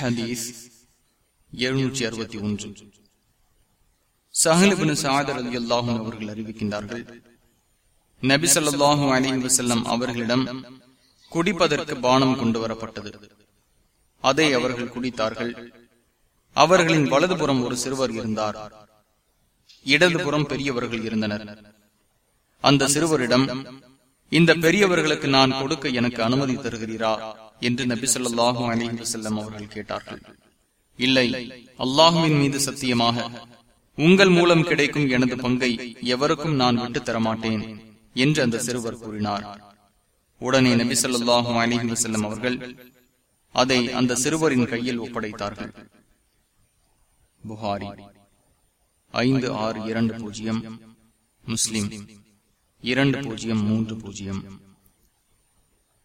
ஹதீஸ் எழுநூற்றி அறுபத்தி ஒன்று. சஹலிபின் சாதர் அலி அல்லாஹும் அவர்கள் அறிவிக்கின்றார்கள் நபி அலி வசல்லம் அவர்களிடம் குடிப்பதற்கு பானம் கொண்டு வரப்பட்டது அதை அவர்கள் குடித்தார்கள். அவர்களின் வலதுபுறம் ஒரு சிறுவர் இருந்தார். இடதுபுறம் பெரியவர்கள் இருந்தனர். அந்த சிறுவரிடம் இந்த பெரியவர்களுக்கு நான் கொடுக்க எனக்கு அனுமதி தருகிறீரா? என்று நபி சொல்லாஹு அலிஹி வசல்லம் அவர்கள் கேட்டார்கள். இல்லை அல்லாஹுவின் மீது சத்தியமாக உங்கள் மூலம் கிடைக்கும் எனது பங்கை எவருக்கும் நான் விட்டு தரமாட்டேன் என்று அந்த சிறுவர் கூறினார். உடனே நபி சொல்லாஹு அலிஹி வசல்லம் அவர்கள் அதை அந்த சிறுவரின் கையில் ஒப்படைத்தார்கள். புகாரி ஐந்து ஆறு இரண்டு பூஜ்ஜியம் முஸ்லிம் இரண்டு பூஜ்ஜியம் மூன்று பூஜ்ஜியம்.